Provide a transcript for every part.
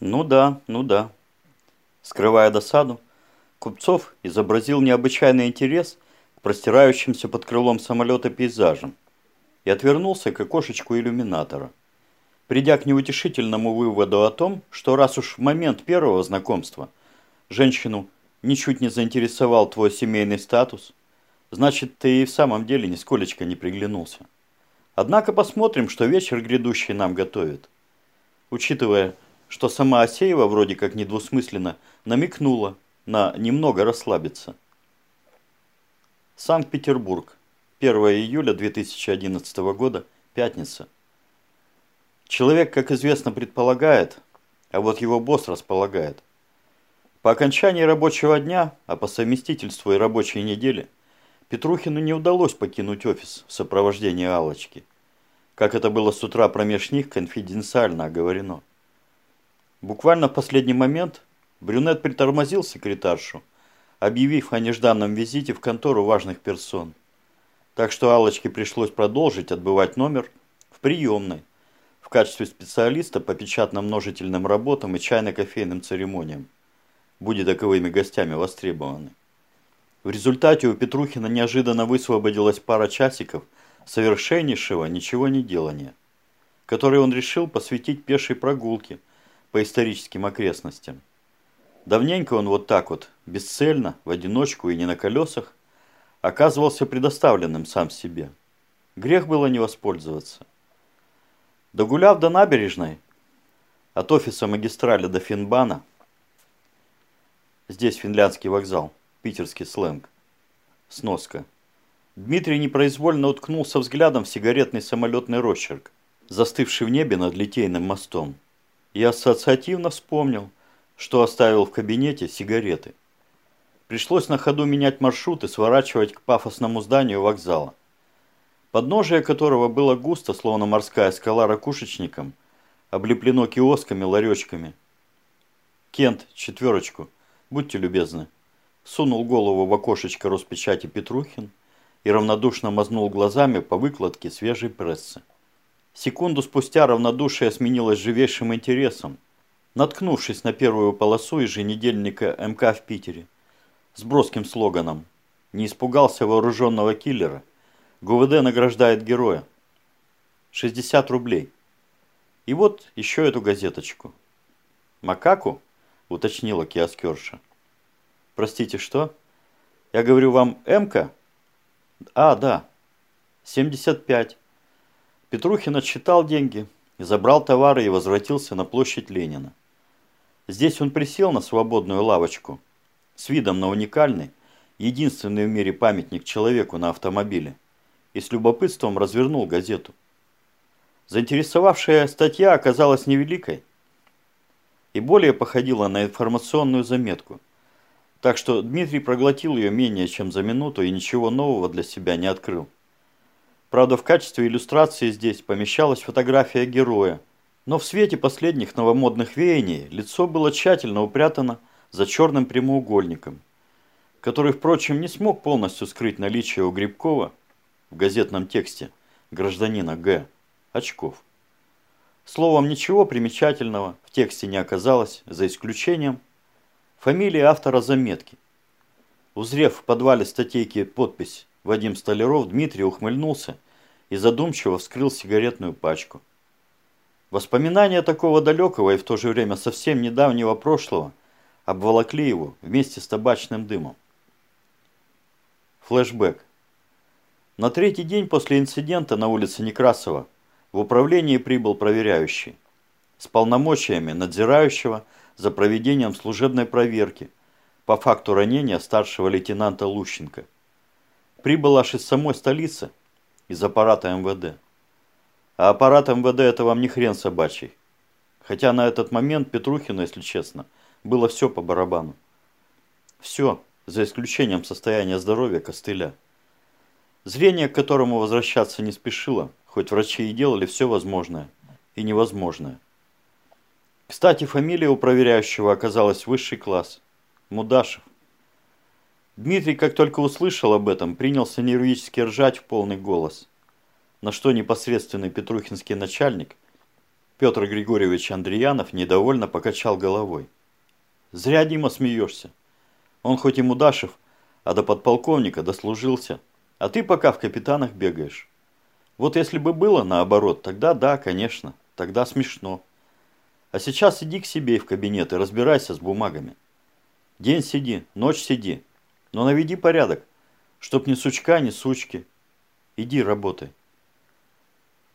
Ну да, ну да. Скрывая досаду, Купцов изобразил необычайный интерес к простирающимся под крылом самолета пейзажам и отвернулся к окошечку иллюминатора, придя к неутешительному выводу о том, что раз уж в момент первого знакомства женщину ничуть не заинтересовал твой семейный статус, значит, ты и в самом деле нисколечко не приглянулся. Однако посмотрим, что вечер грядущий нам готовит. Учитывая, что сама Асеева вроде как недвусмысленно намекнула на немного расслабиться. Санкт-Петербург. 1 июля 2011 года. Пятница. Человек, как известно, предполагает, а вот его босс располагает. По окончании рабочего дня, а по совместительству и рабочей недели, Петрухину не удалось покинуть офис в сопровождении Алочки, как это было с утра промеж них конфиденциально оговорено. Буквально в последний момент брюнет притормозил секретаршу, объявив о нежданном визите в контору важных персон. Так что Аллочке пришлось продолжить отбывать номер в приемной в качестве специалиста по печатно-множительным работам и чайно-кофейным церемониям, будь таковыми гостями востребованы. В результате у Петрухина неожиданно высвободилась пара часиков совершеннейшего ничего не делания, которые он решил посвятить пешей прогулке – по историческим окрестностям. Давненько он вот так вот, бесцельно, в одиночку и не на колесах, оказывался предоставленным сам себе. Грех было не воспользоваться. Догуляв до набережной, от офиса магистрали до Финбана, здесь финляндский вокзал, питерский сленг, сноска, Дмитрий непроизвольно уткнулся взглядом в сигаретный самолетный росчерк, застывший в небе над Литейным мостом и ассоциативно вспомнил, что оставил в кабинете сигареты. Пришлось на ходу менять маршрут и сворачивать к пафосному зданию вокзала, подножие которого было густо, словно морская скала ракушечником, облеплено киосками, ларечками. «Кент, четверочку, будьте любезны», сунул голову в окошечко Роспечати Петрухин и равнодушно мазнул глазами по выкладке свежей прессы. Секунду спустя равнодушие сменилось живейшим интересом, наткнувшись на первую полосу еженедельника МК в Питере с броским слоганом «Не испугался вооруженного киллера, ГУВД награждает героя. 60 рублей». И вот еще эту газеточку. «Макаку?» – уточнила киоскерша. «Простите, что?» «Я говорю вам МК?» «А, да. 75. Петрухин отсчитал деньги, забрал товары и возвратился на площадь Ленина. Здесь он присел на свободную лавочку с видом на уникальный, единственный в мире памятник человеку на автомобиле и с любопытством развернул газету. Заинтересовавшая статья оказалась невеликой и более походила на информационную заметку, так что Дмитрий проглотил ее менее чем за минуту и ничего нового для себя не открыл. Правда, в качестве иллюстрации здесь помещалась фотография героя. Но в свете последних новомодных веяний лицо было тщательно упрятано за черным прямоугольником, который, впрочем, не смог полностью скрыть наличие у Грибкова в газетном тексте гражданина Г. очков. Словом, ничего примечательного в тексте не оказалось, за исключением фамилии автора заметки. Узрев в подвале статейки подпись Вадим Столяров, Дмитрий ухмыльнулся и задумчиво вскрыл сигаретную пачку. Воспоминания такого далекого и в то же время совсем недавнего прошлого обволокли его вместе с табачным дымом. Флэшбэк. На третий день после инцидента на улице Некрасова в управлении прибыл проверяющий с полномочиями надзирающего за проведением служебной проверки по факту ранения старшего лейтенанта Лущенко – прибыл аж из самой столицы, из аппарата МВД. А аппарат МВД это вам не хрен собачий. Хотя на этот момент Петрухину, если честно, было все по барабану. Все, за исключением состояния здоровья костыля. Зрение, к которому возвращаться не спешило, хоть врачи и делали все возможное и невозможное. Кстати, фамилия у проверяющего оказалась высший класс – Мудашев. Дмитрий, как только услышал об этом, принялся нервически ржать в полный голос. На что непосредственный петрухинский начальник Петр Григорьевич Андреянов недовольно покачал головой. Зря, Дима, смеешься. Он хоть и Мудашев, а до подполковника дослужился, а ты пока в капитанах бегаешь. Вот если бы было наоборот, тогда да, конечно, тогда смешно. А сейчас иди к себе в кабинет и разбирайся с бумагами. День сиди, ночь сиди, но наведи порядок, чтоб ни сучка, ни сучки. Иди работай.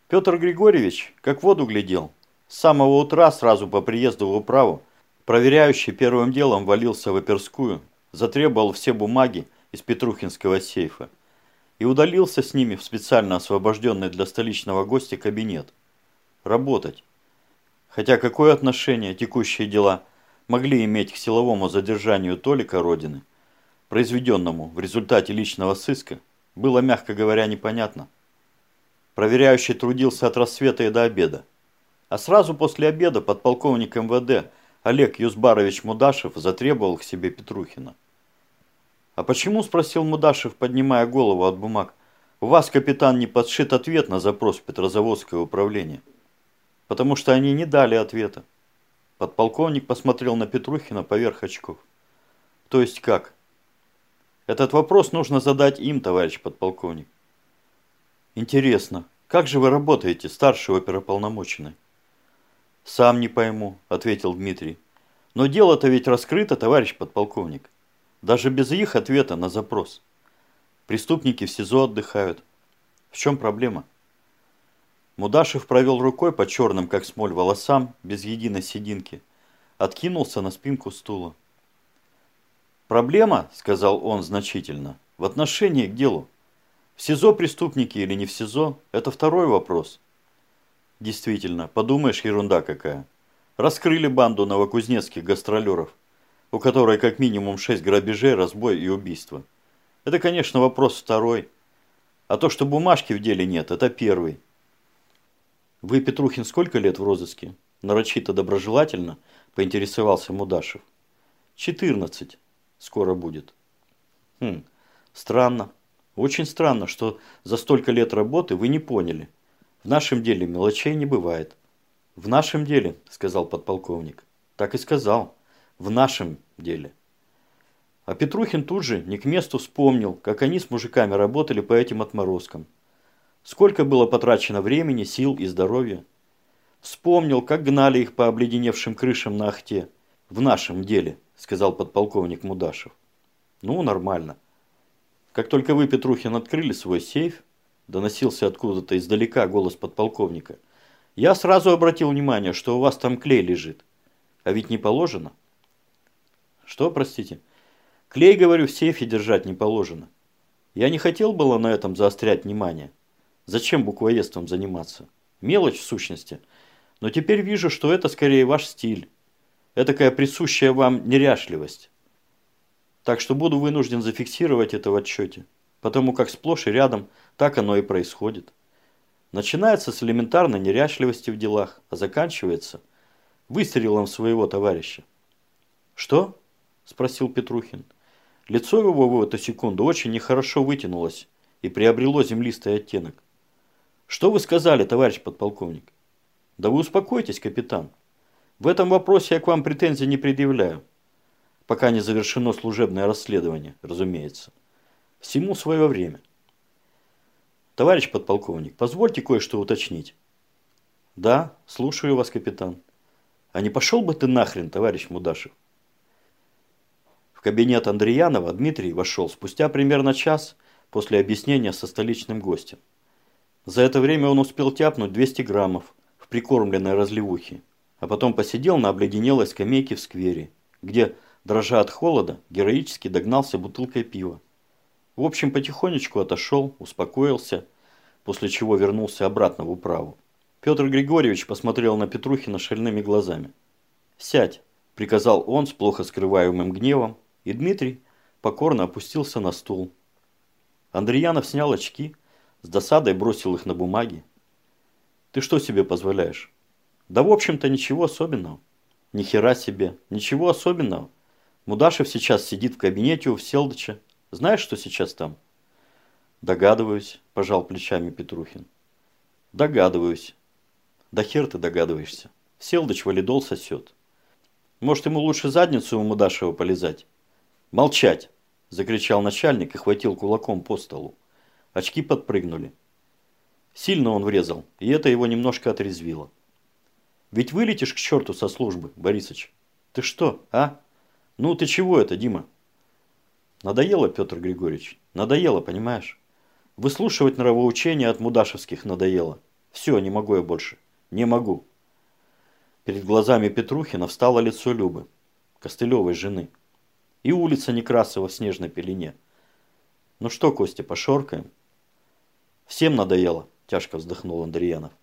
Петр Григорьевич как воду глядел. С самого утра, сразу по приезду в управу, проверяющий первым делом валился в оперскую, затребовал все бумаги из Петрухинского сейфа и удалился с ними в специально освобожденный для столичного гостя кабинет. Работать. Хотя какое отношение текущие дела могли иметь к силовому задержанию Толика Родины, произведенному в результате личного сыска, было, мягко говоря, непонятно. Проверяющий трудился от рассвета и до обеда. А сразу после обеда подполковник МВД Олег Юзбарович Мудашев затребовал к себе Петрухина. «А почему?» – спросил Мудашев, поднимая голову от бумаг. «У вас, капитан, не подшит ответ на запрос в Петрозаводское управление». «Потому что они не дали ответа». Подполковник посмотрел на Петрухина поверх очков. «То есть как?» «Этот вопрос нужно задать им, товарищ подполковник». «Интересно, как же вы работаете, старший оперополномоченный?» «Сам не пойму», – ответил Дмитрий. «Но дело-то ведь раскрыто, товарищ подполковник. Даже без их ответа на запрос. Преступники в СИЗО отдыхают. В чем проблема?» Мудашев провел рукой по черным, как смоль, волосам, без единой сединки. Откинулся на спинку стула. «Проблема, — сказал он значительно, — в отношении к делу. В СИЗО преступники или не в СИЗО – это второй вопрос. Действительно, подумаешь, ерунда какая. Раскрыли банду новокузнецких гастролеров, у которой как минимум шесть грабежей, разбой и убийства. Это, конечно, вопрос второй. А то, что бумажки в деле нет, это первый. Вы, Петрухин, сколько лет в розыске? Нарочито доброжелательно поинтересовался Мудашев. 14. Скоро будет. Хм, странно. Очень странно, что за столько лет работы вы не поняли. В нашем деле мелочей не бывает. В нашем деле, сказал подполковник. Так и сказал. В нашем деле. А Петрухин тут же не к месту вспомнил, как они с мужиками работали по этим отморозкам. Сколько было потрачено времени, сил и здоровья. Вспомнил, как гнали их по обледеневшим крышам на Ахте. В нашем деле, сказал подполковник Мудашев. Ну, нормально. Как только вы, Петрухин, открыли свой сейф, доносился откуда-то издалека голос подполковника, я сразу обратил внимание, что у вас там клей лежит. А ведь не положено. Что, простите? Клей, говорю, в сейфе держать не положено. Я не хотел было на этом заострять внимание. Зачем буквоедством заниматься? Мелочь в сущности. Но теперь вижу, что это скорее ваш стиль. Этакая присущая вам неряшливость. Так что буду вынужден зафиксировать это в отчете, потому как сплошь и рядом так оно и происходит. Начинается с элементарной неряшливости в делах, а заканчивается выстрелом своего товарища. «Что?» – спросил Петрухин. Лицо его в эту секунду очень нехорошо вытянулось и приобрело землистый оттенок. «Что вы сказали, товарищ подполковник?» «Да вы успокойтесь, капитан. В этом вопросе я к вам претензий не предъявляю пока не завершено служебное расследование, разумеется. Всему свое время. Товарищ подполковник, позвольте кое-что уточнить. Да, слушаю вас, капитан. А не пошел бы ты нахрен, товарищ Мудашев? В кабинет Андреянова Дмитрий вошел спустя примерно час после объяснения со столичным гостем. За это время он успел тяпнуть 200 граммов в прикормленной разливухе, а потом посидел на обледенелой скамейке в сквере, где дрожа от холода, героически догнался бутылкой пива. В общем, потихонечку отошел, успокоился, после чего вернулся обратно в управу. Петр Григорьевич посмотрел на Петрухина шальными глазами. «Сядь», – приказал он с плохо скрываемым гневом, и Дмитрий покорно опустился на стул. Андреянов снял очки, с досадой бросил их на бумаги. «Ты что себе позволяешь?» «Да в общем-то ничего особенного». «Ни хера себе, ничего особенного. Мудашев сейчас сидит в кабинете у Вселдыча. Знаешь, что сейчас там? Догадываюсь, пожал плечами Петрухин. Догадываюсь. Да хер ты догадываешься. Селдыч валидол сосет. Может, ему лучше задницу у Мудашева полезать? Молчать! Закричал начальник и хватил кулаком по столу. Очки подпрыгнули. Сильно он врезал, и это его немножко отрезвило. Ведь вылетишь к черту со службы, Борисыч. Ты что, а? Ну ты чего это, Дима? Надоело, Петр Григорьевич, надоело, понимаешь? Выслушивать нравоучения от мудашевских надоело. Все, не могу я больше. Не могу. Перед глазами Петрухина встало лицо Любы, Костылевой жены. И улица Некрасова в снежной пелене. Ну что, Костя, пошоркаем? Всем надоело, тяжко вздохнул Андреянов.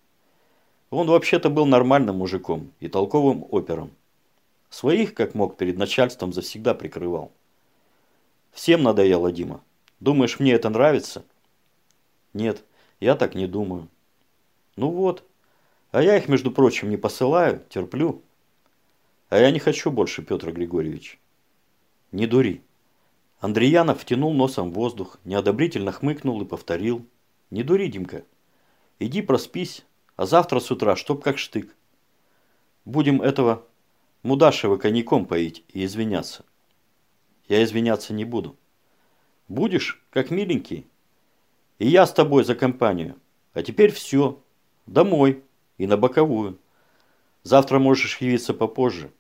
Он вообще-то был нормальным мужиком и толковым опером. Своих, как мог, перед начальством завсегда прикрывал. Всем надоело, Дима. Думаешь, мне это нравится? Нет, я так не думаю. Ну вот. А я их, между прочим, не посылаю, терплю. А я не хочу больше, Петр Григорьевич. Не дури. Андреянов втянул носом в воздух, неодобрительно хмыкнул и повторил. Не дури, Димка. Иди проспись, а завтра с утра чтоб как штык. Будем этого Мудашева коньяком поить и извиняться. Я извиняться не буду. Будешь, как миленький. И я с тобой за компанию. А теперь все. Домой и на боковую. Завтра можешь явиться попозже.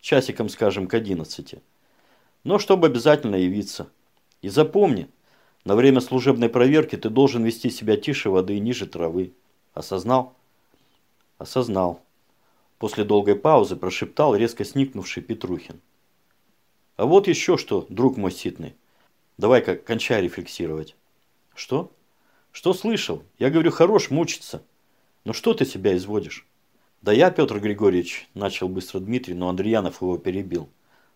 Часиком, скажем, к одиннадцати. Но чтобы обязательно явиться. И запомни, на время служебной проверки ты должен вести себя тише воды и ниже травы. Осознал? Осознал. После долгой паузы прошептал резко сникнувший Петрухин. А вот еще что, друг мой ситный. Давай-ка кончай рефлексировать. Что? Что слышал? Я говорю, хорош мучиться. Ну что ты себя изводишь? Да я, Петр Григорьевич, начал быстро Дмитрий, но Андреянов его перебил.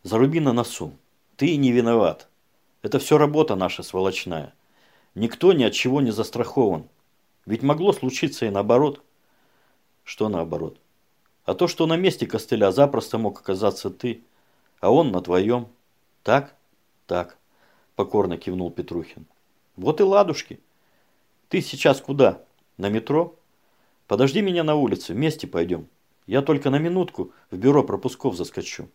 Заруби на носу. Ты не виноват. Это все работа наша сволочная. Никто ни от чего не застрахован. Ведь могло случиться и наоборот. Что наоборот? А то, что на месте костыля запросто мог оказаться ты, а он на твоем. Так? Так. Покорно кивнул Петрухин. Вот и ладушки. Ты сейчас куда? На метро? Подожди меня на улице, вместе пойдем. Я только на минутку в бюро пропусков заскочу.